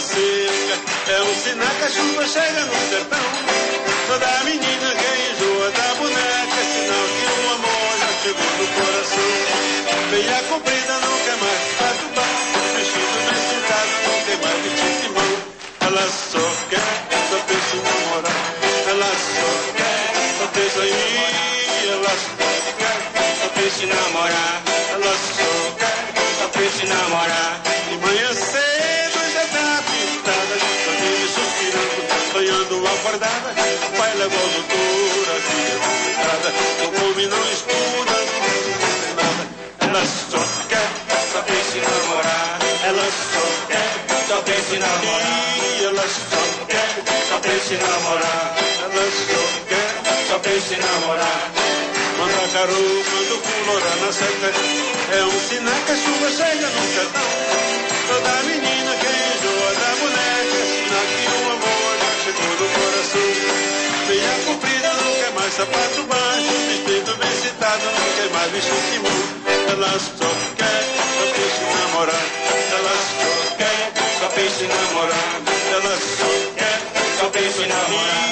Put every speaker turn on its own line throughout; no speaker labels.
seca. É um sinal que a chuva chega no sertão. Toda menina que enjoa da boneca, é sinal que o amor já chegou no coração. Meia comprida não quer mais patubar, vestido bem sentado não quer mais vestir timão. Ela só quer, só pensa em namorar. Ela só quer, só pensa em mim. Ela só quer, só pensa em namorar. Sonhando acordada. O pai levou o complicada. Não estuda, não nada. Ela só quer, só em namorar. Ela só quer, só em namorar. Ela só quer, só em namorar. Ela só quer, pensa em namorar. Manda caro, manda colora na seca. É um sinal que a chuva chega no sertão. Toda menina que enjoa da boneca. Sapato baixo. Vestido bem citado, não quer mais vestir timão. Ela só quer, só pensa namorar. Ela só quer, só pensa em namorar. Ela só quer, só pensa em namorar.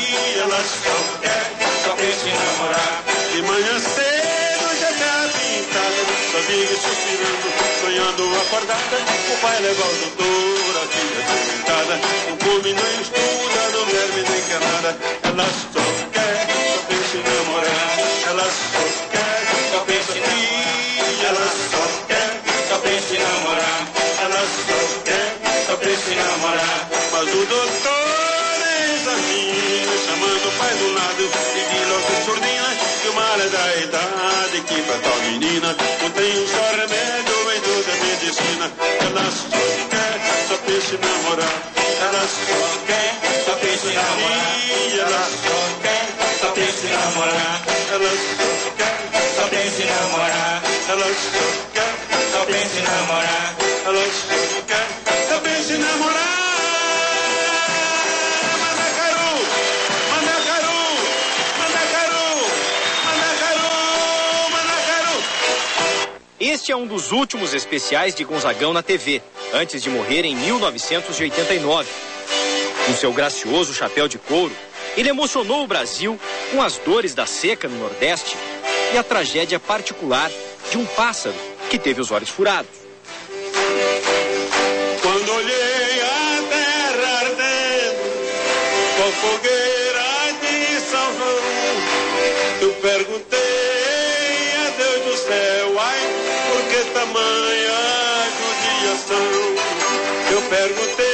Ela só quer, só pensa em namorar. De manhã cedo já tá pintada, só vive suspirando, sonhando acordada. O pai leva o doutor, pai do lado, e logo surdina, que o mal é da idade, que pra tal menina não tem um só remédio em toda a medicina. Ela só quer, só pensa em namorar. Ela só quer, só pensa em namorar. Ela só quer, só pensa em namorar. Ela só quer, só pensa em namorar. Ela só quer,
Este é um dos últimos especiais de Gonzagão na TV, antes de morrer em 1989. Com seu gracioso chapéu de couro, ele emocionou o Brasil com as dores da seca no Nordeste e a tragédia particular de um pássaro que teve os olhos furados.
Quando olhei a terra ardendo, com fogueira de João, eu perguntei por que tamanha judiação? Eu perguntei